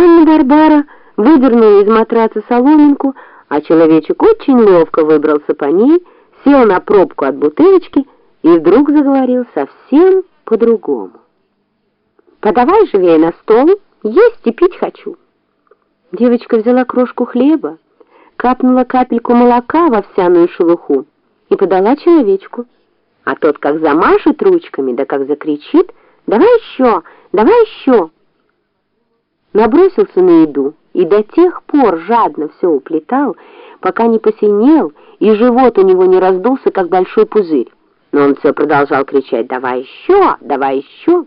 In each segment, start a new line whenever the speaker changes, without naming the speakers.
Анна-Барбара выдернула из матраца соломинку, а человечек очень ловко выбрался по ней, сел на пробку от бутылочки и вдруг заговорил совсем по-другому. «Подавай живее на стол, есть и пить хочу». Девочка взяла крошку хлеба, капнула капельку молока в овсяную шелуху и подала человечку. А тот как замашет ручками, да как закричит «Давай еще! Давай еще!» Набросился на еду и до тех пор жадно все уплетал, пока не посинел, и живот у него не раздулся, как большой пузырь. Но он все продолжал кричать «Давай еще! Давай еще!»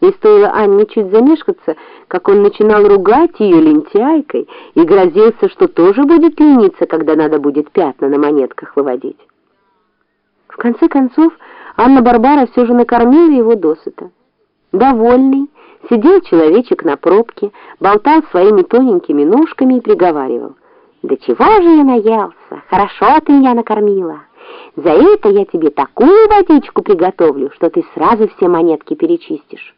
И стоило Анне чуть замешкаться, как он начинал ругать ее лентяйкой и грозился, что тоже будет лениться, когда надо будет пятна на монетках выводить. В конце концов, Анна-Барбара все же накормила его досыта. Довольный, сидел человечек на пробке, болтал своими тоненькими ножками и приговаривал. «Да чего же я наелся? Хорошо ты меня накормила!» За это я тебе такую водичку приготовлю, что ты сразу все монетки перечистишь.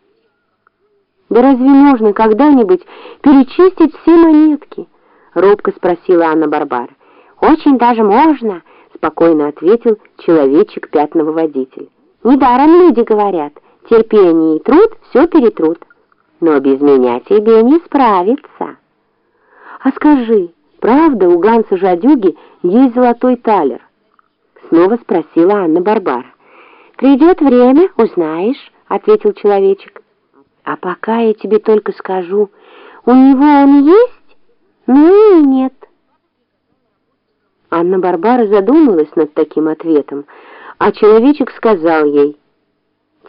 Да разве можно когда-нибудь перечистить все монетки? Робко спросила Анна Барбара. Очень даже можно, спокойно ответил человечек пятного водитель. Недаром люди говорят, терпение и труд все перетрут. Но без меня тебе не справиться. А скажи, правда у Ганса Жадюги есть золотой талер? Снова спросила Анна Барбара. «Придет время, узнаешь», — ответил человечек. «А пока я тебе только скажу, у него он есть? Ну и нет». Анна Барбара задумалась над таким ответом, а человечек сказал ей,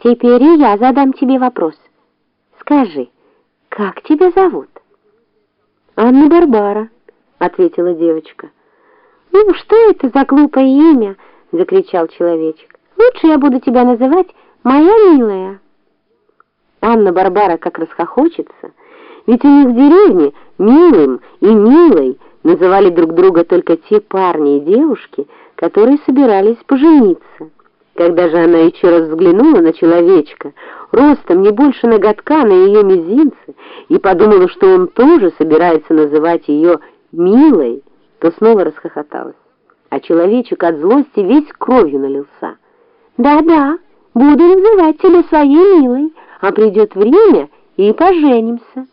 «Теперь и я задам тебе вопрос. Скажи, как тебя зовут?» «Анна Барбара», — ответила девочка. «Ну, что это за глупое имя?» закричал человечек. «Лучше я буду тебя называть моя милая». Анна-Барбара как расхохочется, ведь у них в деревне милым и милой называли друг друга только те парни и девушки, которые собирались пожениться. Когда же она еще раз взглянула на человечка, ростом не больше ноготка на ее мизинце, и подумала, что он тоже собирается называть ее «милой», то снова расхохоталась а человечек от злости весь кровью налился. «Да-да, буду называть тебя своей милой, а придет время и поженимся».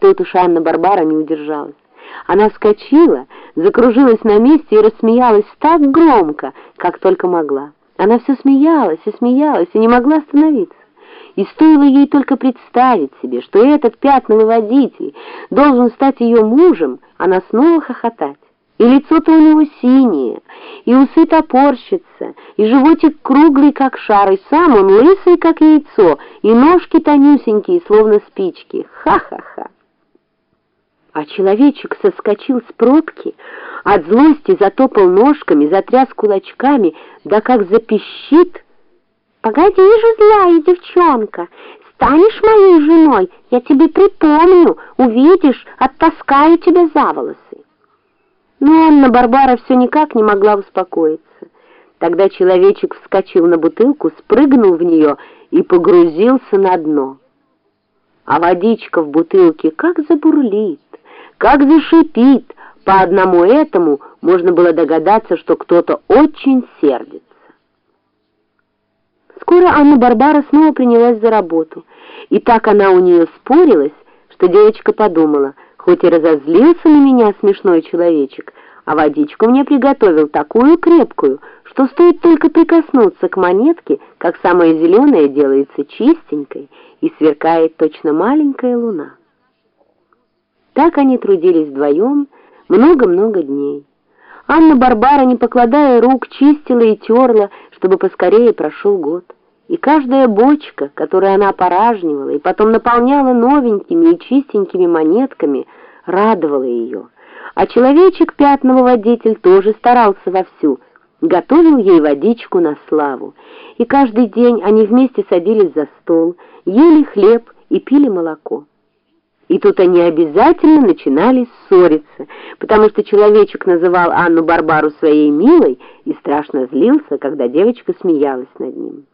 Тут уж Анна-Барбара не удержалась. Она вскочила, закружилась на месте и рассмеялась так громко, как только могла. Она все смеялась и смеялась и не могла остановиться. И стоило ей только представить себе, что этот пятновый водитель должен стать ее мужем, она снова хохотать. И лицо-то у него синее, и усы топорщатся, и животик круглый, как шар, и сам он лысый, как яйцо, и ножки тонюсенькие, словно спички. Ха-ха-ха! А человечек соскочил с пробки, от злости затопал ножками, затряс кулачками, да как запищит. «Погоди же, злая девчонка, станешь моей женой, я тебе припомню, увидишь, оттаскаю тебя за волосы». Но Анна-Барбара все никак не могла успокоиться. Тогда человечек вскочил на бутылку, спрыгнул в нее и погрузился на дно. А водичка в бутылке как забурлит, как зашипит, по одному этому можно было догадаться, что кто-то очень сердится. Скоро Анна-Барбара снова принялась за работу, и так она у нее спорилась, что девочка подумала — Хоть и разозлился на меня смешной человечек, а водичку мне приготовил такую крепкую, что стоит только прикоснуться к монетке, как самая зеленая делается чистенькой и сверкает точно маленькая луна. Так они трудились вдвоем много-много дней. Анна-Барбара, не покладая рук, чистила и терла, чтобы поскорее прошел год и каждая бочка, которую она поражнивала и потом наполняла новенькими и чистенькими монетками, радовала ее. А человечек пятного водитель тоже старался вовсю, готовил ей водичку на славу. И каждый день они вместе садились за стол, ели хлеб и пили молоко. И тут они обязательно начинали ссориться, потому что человечек называл Анну Барбару своей милой и страшно злился, когда девочка смеялась над ним.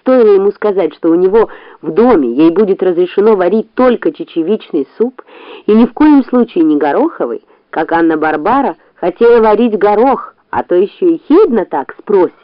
Стоило ему сказать, что у него в доме ей будет разрешено варить только чечевичный суп и ни в коем случае не гороховый, как Анна Барбара хотела варить горох, а то еще и хидно так спросит.